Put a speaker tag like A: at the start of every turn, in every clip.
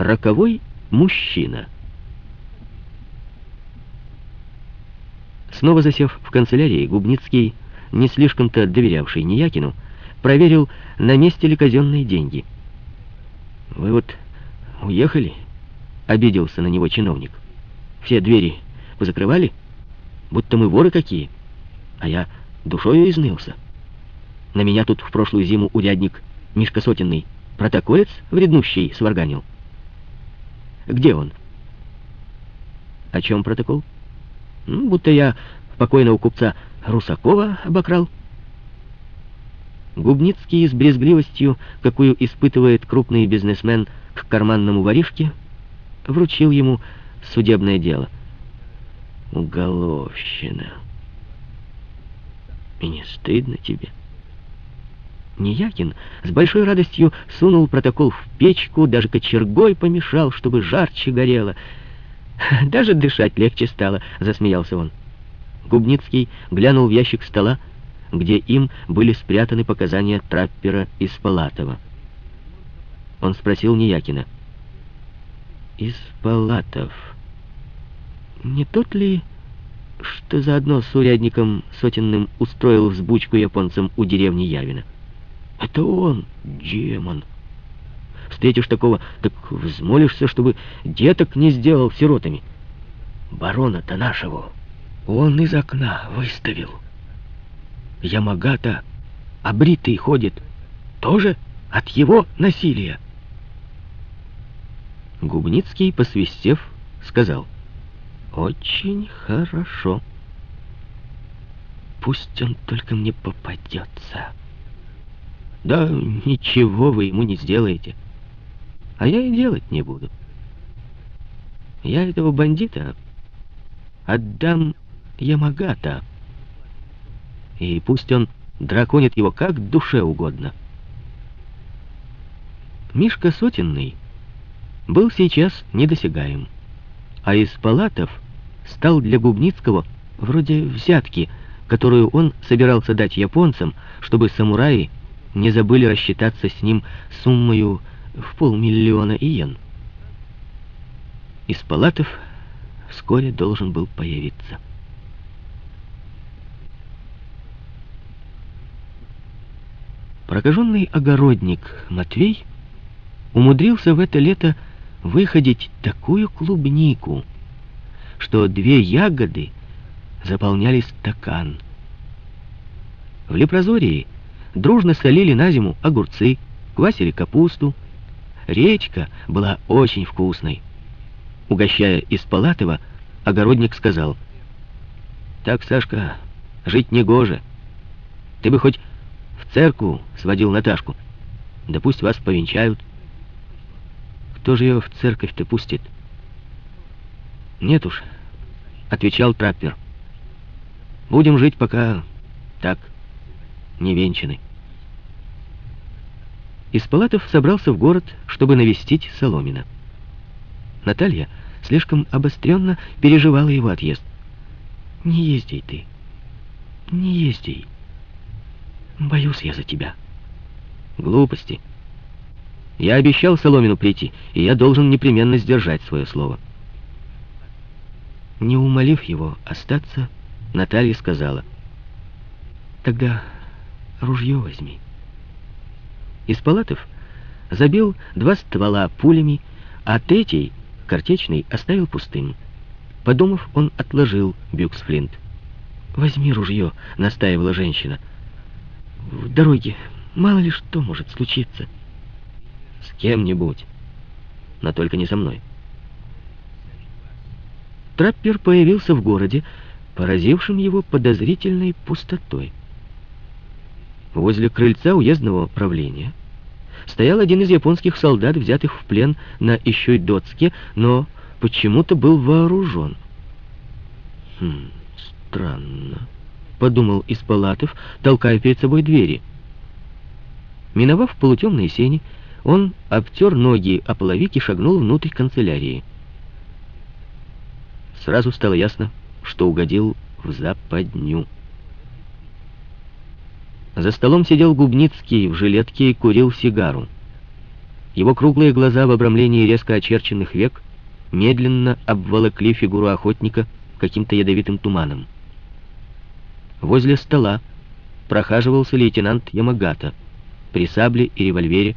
A: роковой мужчина. Снова засев в канцелярии, Губницкий, не слишком-то доверявший Ниякину, проверил, на месте ли казенные деньги. «Вы вот уехали?» — обиделся на него чиновник. «Все двери позакрывали? Будто мы воры какие. А я душою изнылся. На меня тут в прошлую зиму урядник Мишка Сотенный протоколец вреднущий сварганил. Где он?» «О чем протокол?» ну, «Будто я покойного купца Русакова обокрал». Губницкий с брезгливостью, какую испытывает крупный бизнесмен к карманному воришке, вручил ему судебное дело. Уголовщина. И не стыдно тебе? Неякин с большой радостью сунул протокол в печку, даже кочергой помешал, чтобы жарче горело. Даже дышать легче стало, засмеялся он. Губницкий глянул в ящик стола, где им были спрятаны показания траппера из Палатова. Он спросил Неякина. «Из Палатов. Не тот ли, что заодно с урядником сотенным устроил взбучку японцам у деревни Явина?» «Это он, демон!» Встретишь такого, так взмолишься, чтобы деток не сделал сиротами. Барона-то нашего он из окна выставил. Ямагата обритый ходит. Тоже от его насилия. Губницкий, посвистев, сказал, «Очень хорошо. Пусть он только мне попадется». «Да ничего вы ему не сделаете. А я и делать не буду. Я этого бандита отдам Ямагата» и пусть он драконит его как душе угодно. Мишка Сотенный был сейчас недосягаем, а из палатов стал для Губницкого вроде взятки, которую он собирался дать японцам, чтобы самураи не забыли рассчитаться с ним суммою в полмиллиона иен. Из палатов вскоре должен был появиться. Прокаженный огородник Матвей умудрился в это лето выходить такую клубнику, что две ягоды заполняли стакан. В Лепрозории дружно солили на зиму огурцы, квасили капусту. Речка была очень вкусной. Угощая из Палатова, огородник сказал, «Так, Сашка, жить не гоже. Ты бы хоть церкву сводил Наташку. Да пусть вас повенчают. Кто же ее в церковь-то пустит? Нет уж, отвечал траппер. Будем жить пока так, не венчаны. Из палатов собрался в город, чтобы навестить Соломина. Наталья слишком обостренно переживала его отъезд. «Не езди ты, не езди. Боюсь я за тебя. Глупости. Я обещал Соломину прийти, и я должен непременно сдержать свое слово. Не умолив его остаться, Наталья сказала, «Тогда ружье возьми». Из палатов забил два ствола пулями, а третий, картечный, оставил пустым. Подумав, он отложил бюксфлинт. «Возьми ружье», — настаивала женщина, — в дороге мало ли что может случиться. С кем-нибудь, но только не со мной. Траппер появился в городе, поразившим его подозрительной пустотой. Возле крыльца уездного правления стоял один из японских солдат, взятых в плен на Ищуй-Доцке, но почему-то был вооружен. Хм, странно подумал из палатов, толкая перед собой двери. Миновав полутемные сени, он обтер ноги о половик и шагнул внутрь канцелярии. Сразу стало ясно, что угодил в западню. За столом сидел Губницкий в жилетке и курил сигару. Его круглые глаза в обрамлении резко очерченных век медленно обволокли фигуру охотника каким-то ядовитым туманом. Возле стола прохаживался лейтенант Ямагата. При сабле и револьвере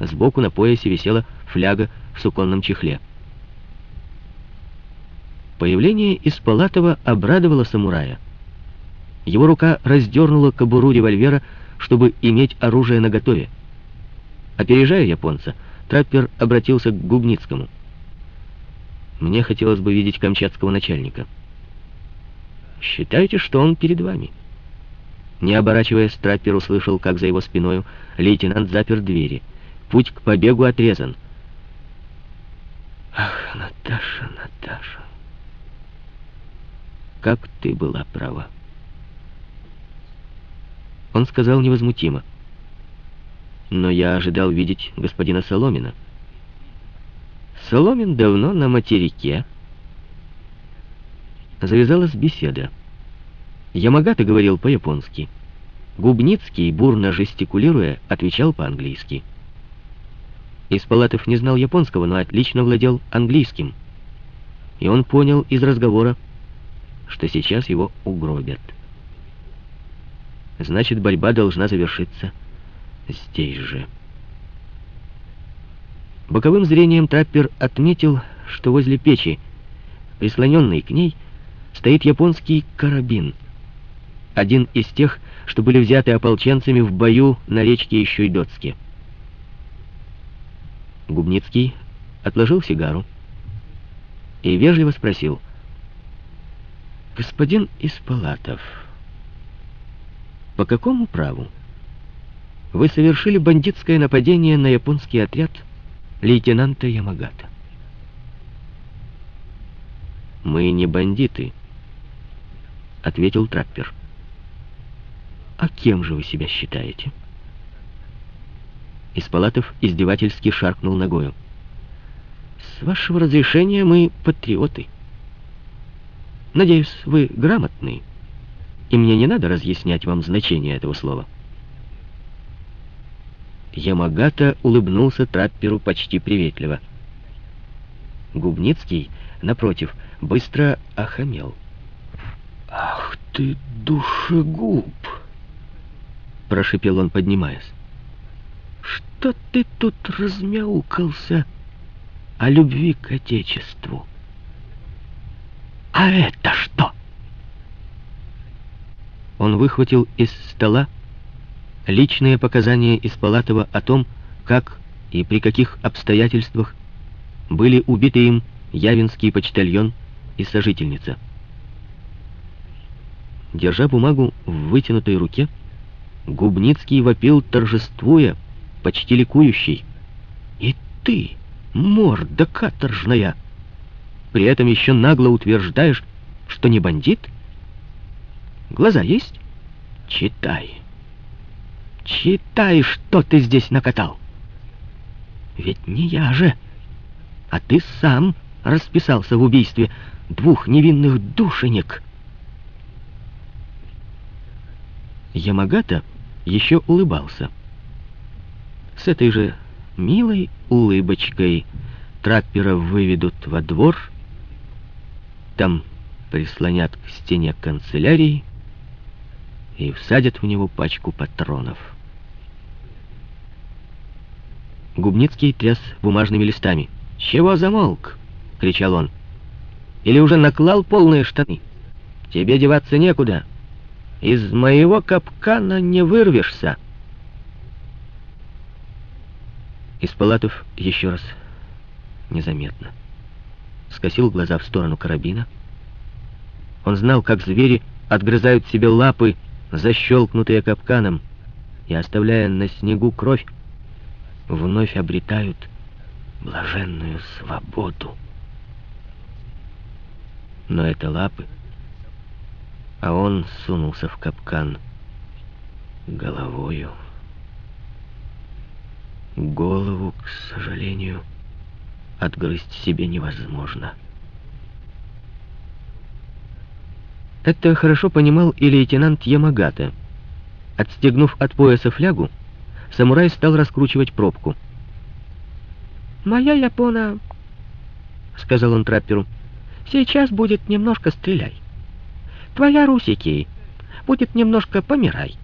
A: сбоку на поясе висела фляга в суконном чехле. Появление Испалатова обрадовало самурая. Его рука раздернула кобуру револьвера, чтобы иметь оружие наготове. Опережая японца, траппер обратился к Губницкому. «Мне хотелось бы видеть камчатского начальника». «Считайте, что он перед вами». Не оборачиваясь, траппер услышал, как за его спиною лейтенант запер двери. Путь к побегу отрезан. «Ах, Наташа, Наташа, как ты была права!» Он сказал невозмутимо. «Но я ожидал видеть господина Соломина». «Соломин давно на материке». Завязалась беседа. Ямагата говорил по-японски. Губницкий, бурно жестикулируя, отвечал по-английски. Испалатов не знал японского, но отлично владел английским. И он понял из разговора, что сейчас его угробят. Значит, борьба должна завершиться здесь же. Боковым зрением траппер отметил, что возле печи, прислоненный к ней, стоит японский карабин — один из тех, что были взяты ополченцами в бою на речке Ищуйдоцке. Губницкий отложил сигару и вежливо спросил. «Господин Испалатов, по какому праву вы совершили бандитское нападение на японский отряд лейтенанта Ямагата?» «Мы не бандиты», — ответил траппер. А кем же вы себя считаете? Испалатов издевательски шаркнул ногою. С вашего разрешения мы патриоты. Надеюсь, вы грамотный, и мне не надо разъяснять вам значение этого слова. Ямагата улыбнулся трапперу почти приветливо. Губницкий, напротив, быстро охамел. «Ах ты, душегуб!» — прошипел он, поднимаясь. «Что ты тут размяукался о любви к Отечеству? А это что?» Он выхватил из стола личные показания из Палатова о том, как и при каких обстоятельствах были убиты им Явинский почтальон и сожительница. Держа бумагу в вытянутой руке, Губницкий вопил, торжествуя, почти ликующий. «И ты, морда каторжная, при этом еще нагло утверждаешь, что не бандит? Глаза есть? Читай. Читай, что ты здесь накатал. Ведь не я же, а ты сам расписался в убийстве двух невинных душенек». Ямагата еще улыбался. С этой же милой улыбочкой траппера выведут во двор, там прислонят к стене канцелярии и всадят в него пачку патронов. Губницкий тряс бумажными листами. «Чего замолк?» — кричал он. «Или уже наклал полные штаны? Тебе деваться некуда». Из моего капкана не вырвешься. Испалатов еще раз незаметно скосил глаза в сторону карабина. Он знал, как звери отгрызают себе лапы, защелкнутые капканом, и, оставляя на снегу кровь, вновь обретают блаженную свободу. Но это лапы а он сунулся в капкан головою. Голову, к сожалению, отгрызть себе невозможно. Это хорошо понимал и лейтенант Ямагата. Отстегнув от пояса флягу, самурай стал раскручивать пробку.
B: «Моя Япона», — сказал он трапперу, — «сейчас будет немножко стреляй. Твоя Русики будет немножко помирай».